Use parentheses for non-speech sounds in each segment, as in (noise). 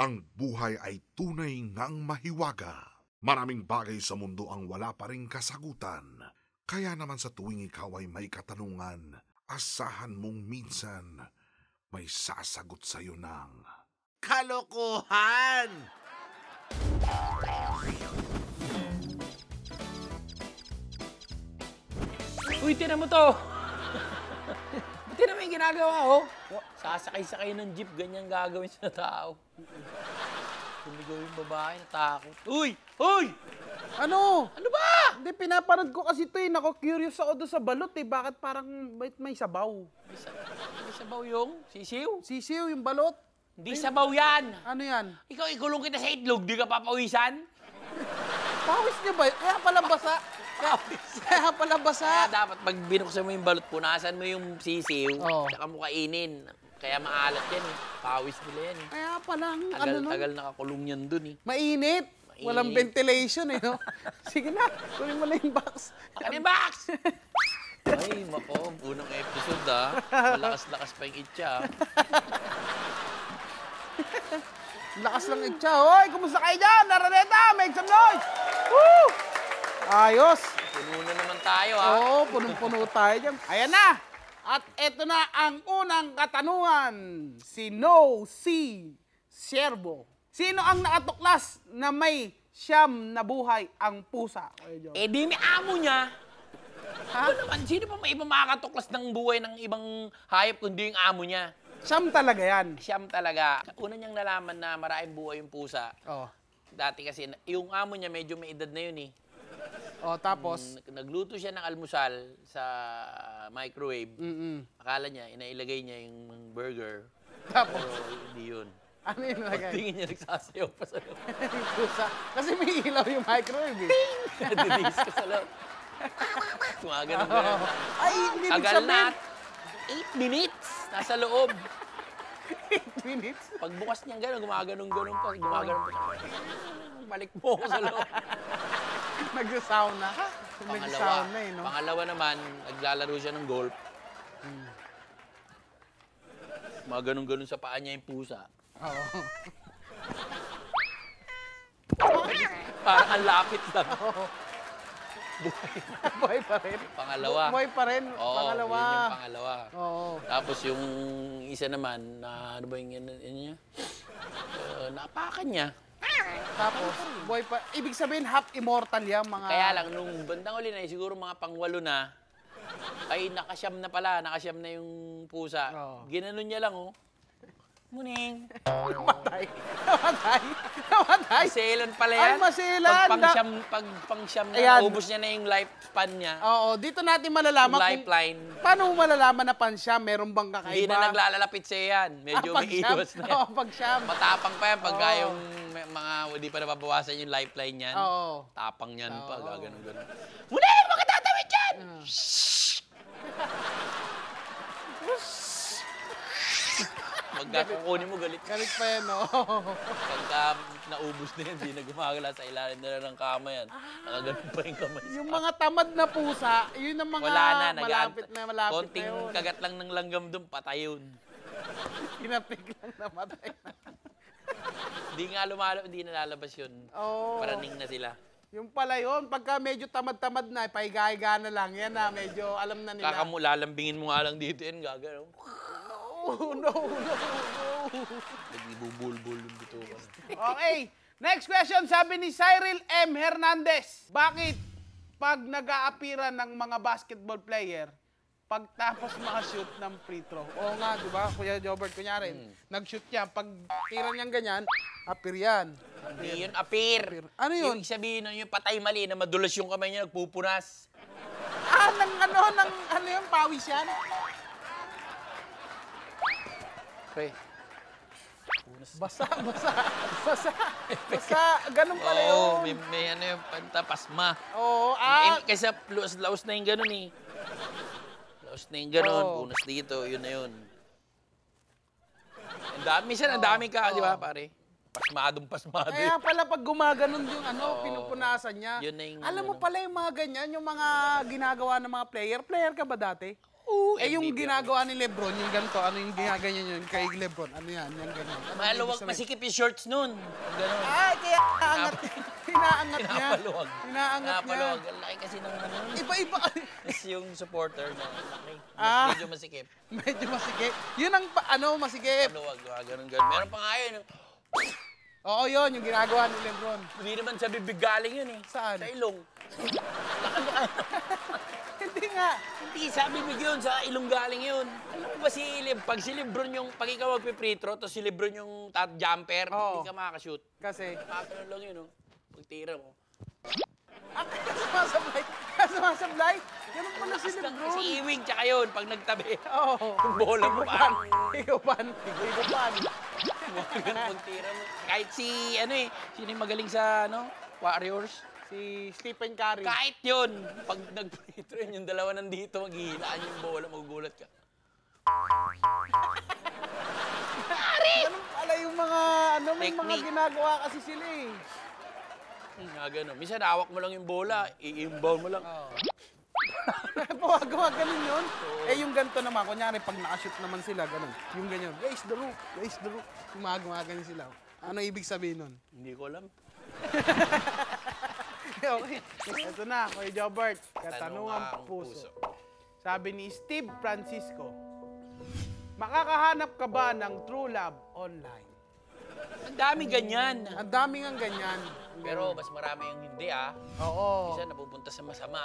Ang buhay ay tunay ngang mahiwaga. Maraming bagay sa mundo ang wala pa rin kasagutan. Kaya naman sa tuwing ikaw ay may katanungan, asahan mong minsan may sasagot sa'yo ng... Kalokohan! Uy, tinan mo to! (laughs) tinan mo yung ginagawa, oh. Sasakay-sakay ng jeep, ganyan gagawin sa tao. Sumigaw yung babae, natakot. Uy! Uy! Ano? Ano ba? Hindi, pinapanood ko kasi ito eh. Nako, curious ako doon sa balot eh. Bakit parang may, may sabaw? May, sa- may sabaw yung sisiw? Sisiw, yung balot. Hindi sabaw yan! Ano yan? Ikaw, ikulong kita sa itlog, di ka papawisan? Pawis niya ba? Kaya pala basa. Kaya, kaya pala basa. Kaya dapat pag binuksan mo yung balot, punasan mo yung sisiw, Oo. tsaka mo kainin. Kaya maalat yan eh. Pawis nila yan eh. Kaya pala, ang ano Tagal, nun? tagal nakakulong yan dun eh. Mainit. Mainit. Walang ventilation eh, no? (laughs) Sige na, kunin mo na yung box. Akin yung box! (laughs) Ay, mako, unang episode ah. Malakas-lakas pa yung itcha. ah. (laughs) Lakas lang itcha. Hoy, kumusta kayo dyan? Naraneta, make some noise! Woo! Ayos. Puno na naman tayo ah. Oo, punong-puno tayo dyan. Ayan na! At eto na ang unang katanungan. Si No C. Siervo. Sino ang nakatuklas na may siyam na buhay ang pusa? Eh di may amo niya. Ha? Ano naman, sino pa may iba makakatuklas ng buhay ng ibang hayop kundi yung amo niya? Siyam talaga yan. Siyam talaga. Una niyang nalaman na maraming buhay yung pusa. Oh. Dati kasi, yung amo niya medyo may edad na yun eh. Oh, tapos, Nag- Nagluto siya ng almusal sa microwave. mm Akala niya, inailagay niya yung burger. Tapos, Pero hindi yun. ano yung nalagay? Tingin niya nagsasayaw pa sa loob. (laughs) pusa. Kasi may ilaw yung microwave eh. (laughs) Nadinis ka sa loob. Gumagano ba yun? Ay, hindi Tagal na. sabihin. 8 minutes. Nasa loob. (laughs) 8 minutes. Pagbukas niya gano'n, gumaganong-ganon pa. Gumaganon pa. Balik mo ako sa loob. (laughs) Nagsasauna. Pangalawa, Nagsasauna eh, no? pangalawa naman, naglalaro siya ng golf. Gumaganong-ganon sa paa niya yung pusa. Oo. (laughs) Parang ang lapit lang. (laughs) Buhay pa rin. Pangalawa. Buhay pa rin. Oo, Pangalawa. yun yung pangalawa. Oo. Tapos yung isa naman, na ano ba yung yun, yun niya? Uh, napakan niya. Tapos, buhay pa. Ibig sabihin, half immortal yan, mga... Kaya lang, nung bandang uli na, eh, siguro mga pangwalo na, ay nakasyam na pala, nakasyam na yung pusa. Oo. Ginanon niya lang, oh. Muning. Namatay. Namatay. Namatay. Maselan pala Ay, yan. maselan. Pag pangsyam, pag pangsyam na, Ayan. ubos niya na yung lifespan niya. Oo, dito natin Yung malalaman kung... lifeline. Paano mo malalaman na pansya? Meron bang kakaiba? Hindi na naglalalapit sa yan. Medyo Ah, may iwas na yan. Oo, pagsyam. Matapang pa yan pagka Oo. yung mga hindi pa nababawasan yung lifeline yan. Oo. Tapang yan pa, Oo. gaganon ganon. Muning, bakit tatawid yan? Pagka kukunin mo, galit. Galit pa yan, no? Pagka naubos na yan, hindi na gumagala sa ilalim nila ng kama yan. Nakaganon pa yung kamay. yung mga tamad na pusa, yun ang mga Wala na, malapit na malapit Konting na yun. kagat lang ng langgam doon, patay yun. Kinapik lang na. Hindi nga lumalabas, hindi nalalabas yun. Oo. Paraning na sila. Yung pala yun, pagka medyo tamad-tamad na, pahiga-higa na lang, yan na, medyo alam na nila. Kakamu, lalambingin mo nga lang dito yan, gagano. Oh, no, no, no. Nagbubulbul yung bito ko. Okay, next question, sabi ni Cyril M. Hernandez. Bakit pag nag-aapiran ng mga basketball player, pagtapos makashoot ng free throw? Oo nga, di ba? Kuya Jobert, kunyari, Hmm. nag-shoot yan. Pag tira niyang ganyan, apir yan. Hindi yun appear. Ano yun? Ibig sabihin nun, yung patay mali na madulas yung kamay niya, nagpupunas. Ah, ng ano, ng ano yung pawis yan? Pre, Basa, basa, (laughs) basa, basa. Ganun pala yun. Oo, may, may ano yung pantapasma. Oo, ah. Eh, kasi laos, laos na yung ganun eh. Laos na yung ganun, Oo. punas dito, yun na yun. Ang dami, minsan ang dami ka, di ba pare? Pasmadong pasmado. Kaya pala pag gumaganon yung ano, Oo. pinupunasan niya. Yun na yung Alam mo ano. pala yung mga ganyan, yung mga ginagawa ng mga player. Player ka ba dati? Oo, Eh, yung ginagawa ni Lebron, yung ganito, ano yung ginaganyan yun kay Lebron? Ano yan? Yan, ganyan. Ano Maluwag, masikip yung shorts nun. Ganun. Ay, kaya inaangat, (laughs) inaangat niya. Pinapaluwag. Inaangat niya. Pinapaluwag. Ang laki kasi ng ano. Iba-iba. Tapos yung supporter na laki. Ah. Medyo masikip. Medyo masikip. Yun ang, ano, masikip. Paluwag. Ganun, ganun. Meron pa nga yun. Oo, yun, yung ginagawa ni Lebron. Hindi naman sa bibig galing yun eh. Saan? Sa ilong. (laughs) Hindi nga. Hindi, sa bibig yun. Sa ilong galing yun. Alam mo ba si Leb, pag si Lebron yung, pag ikaw magpi-free throw, tapos si Lebron yung tat jumper, Oo. hindi ka makakashoot. Kasi, Makakaroon lang yun, oh. Pag tira mo. ah, sumasablay. Sumasablay. Ganun pala si Lakas lang. Lebron. Si Ewing, tsaka yun, pag nagtabi. Oo. Yung bola mo parang Higupan. Higupan. ganun pag tira mo. Kahit si, ano eh, sino yung magaling sa, ano, Warriors? Si Stephen Curry. Kahit yun, pag nag-free throw yun, yung dalawa nandito, maghihilaan yung bola, magugulat ka. Ganun pala yung mga, ano, may mga ginagawa kasi sila eh. Hmm, Nga ganun. Minsan, hawak mo lang yung bola, i-inbound mo lang. Pawagawa (laughs) ganun yun. Eh yung ganito naman, kunyari pag nakashoot naman sila, ganun. Yung ganyan, raise the roof, raise the roof. Gumagawa ganun sila. Ano ibig sabihin nun? Hindi ko alam. (laughs) okay. Ito na, Kuya Jobert. Katanungang Tanungang puso. Sabi ni Steve Francisco, makakahanap ka ba ng true love online? Ang dami ganyan. Ang daming ang ganyan. Pero mas marami yung hindi ah. Oo. Minsan napupunta sa masama.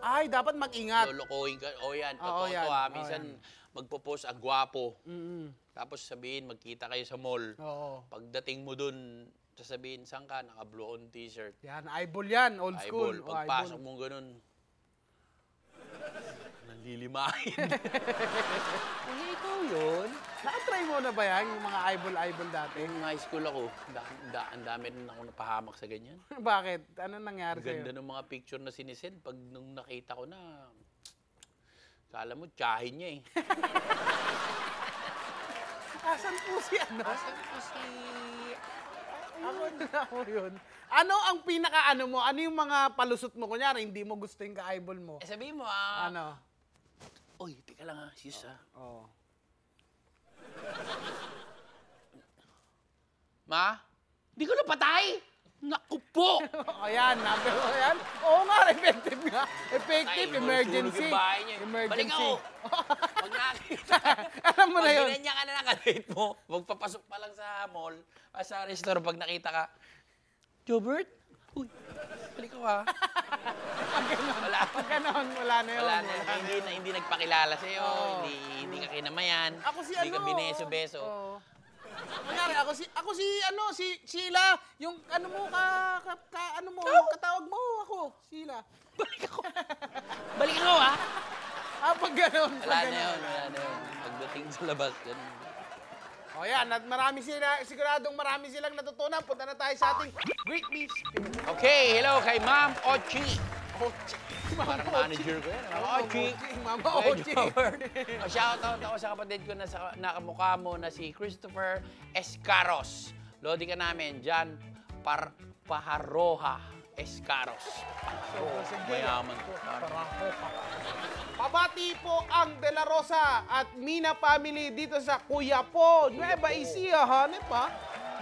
Ay, dapat mag-ingat. Lolokohin ka. O yan, Oo, totoo yan. to ah. Oo, Minsan yan. magpo-post ang gwapo. Mm-mm. Tapos sabihin, magkita kayo sa mall. Oo. Pagdating mo dun, sasabihin, saan ka? Naka-blue on t-shirt. Yan, eyeball yan, old school. Eyeball. O, Pagpasok eyeball. mo ganun, (laughs) nanlilimahin. Hindi (laughs) ikaw yun. Nakatry mo na ba yan, yung mga eyeball-eyeball dati? Nung high school ako, da, da, ang dami rin ako napahamak sa ganyan. (laughs) Bakit? Ano nangyari Ang ganda sa'yo? ng mga picture na sinisend. Pag nung nakita ko na, kala mo, tsahin niya eh. Asan po si ano? Asan po si... Ako na ako yun. Ano ang pinaka-ano mo? Ano yung mga palusot mo? Kunyari, hindi mo gusto yung ka-eyeball mo. Eh sabihin mo ah, Ano? Uy, teka lang ah, sis ah. Oo. Ma, hindi ko napatay! Naku po! (laughs) Ayan, number one yan. Oo nga, effective nga. Effective, Ay, emergency. sunog yung bahay niya. Balik Emergency. ako! Pag nakita, Alam mo na pag yun. ginanya ka na nakadate mo, magpapasok pa lang sa mall, ah, sa restaurant, pag nakita ka, Jobert? Uy, balik ako ah. (laughs) Wala. Pag ganon, wala na yun. Wala na, wala hindi, na, hindi nagpakilala sa'yo, Oo. hindi, hindi ka kinamayan, Ako si hindi ano. ka bineso-beso. Oo. Kunyari, ako si, ako si, ano, si Sheila. Yung, ano mo, ka, ka, ka ano mo, katawag mo, ako, Sheila. (laughs) Balik ako. (laughs) Balik ako ah. Ah, pag ganon, Wala pag na ganon. yun, wala na yun. Pagdating sa labas, ganun. O yan, at marami sila, siguradong marami silang natutunan. Punta na tayo sa ating Great Beast. Okay, hello kay Ma'am Ochi. Parang manager ko yan. Ma'am Ochi. Mama Kuya Ochi. Jobert. O, (laughs) shoutout ako sa kapatid ko na sa nakamukha mo na si Christopher Escaros. Lodi ka namin dyan, Par Paharoha Escaros. Mayaman ko. Pabati po ang De La Rosa at Mina family dito sa Kuyapo, Nueva Ecija, hanep ha,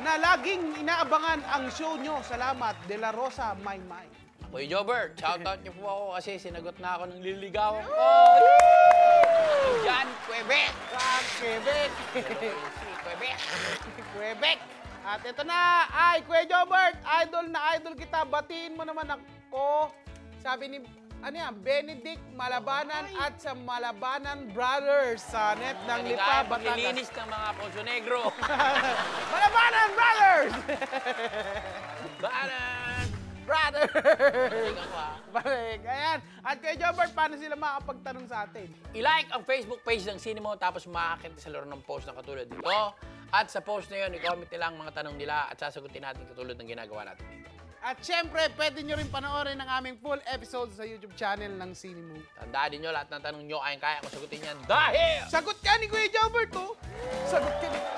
na laging inaabangan ang show nyo. Salamat, De La Rosa, my mind. Kuya Jobert, shoutout niyo po ako kasi sinagot na ako ng liligawan ko. Jan Quebec. Sa Quebec. Quebec. Quebec. (laughs) At ito na, ay, Kuya Jobert, idol na idol kita. Batiin mo naman ako. Sabi ni, ano yan, Benedict Malabanan at sa Malabanan Brothers sa net ng Lipa, Batangas. paglilinis ng mga Poso Negro. (laughs) Malabanan Brothers! (laughs) Brothers! Balik. Ayan. At kay Jobert, paano sila makapagtanong sa atin? I-like ang Facebook page ng Cinemo tapos makakit sa laro ng post na katulad dito. At sa post na yun, i-comment nila ang mga tanong nila at sasagutin natin katulad ng ginagawa natin dito. At syempre, pwede nyo rin panoorin ang aming full episode sa YouTube channel ng Cinemove. Tandaan din nyo, lahat ng tanong nyo, kayang kaya ko sagutin yan dahil... Sagot ka ni Kuya Jobert, oh! Sagot ka ni...